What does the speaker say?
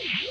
you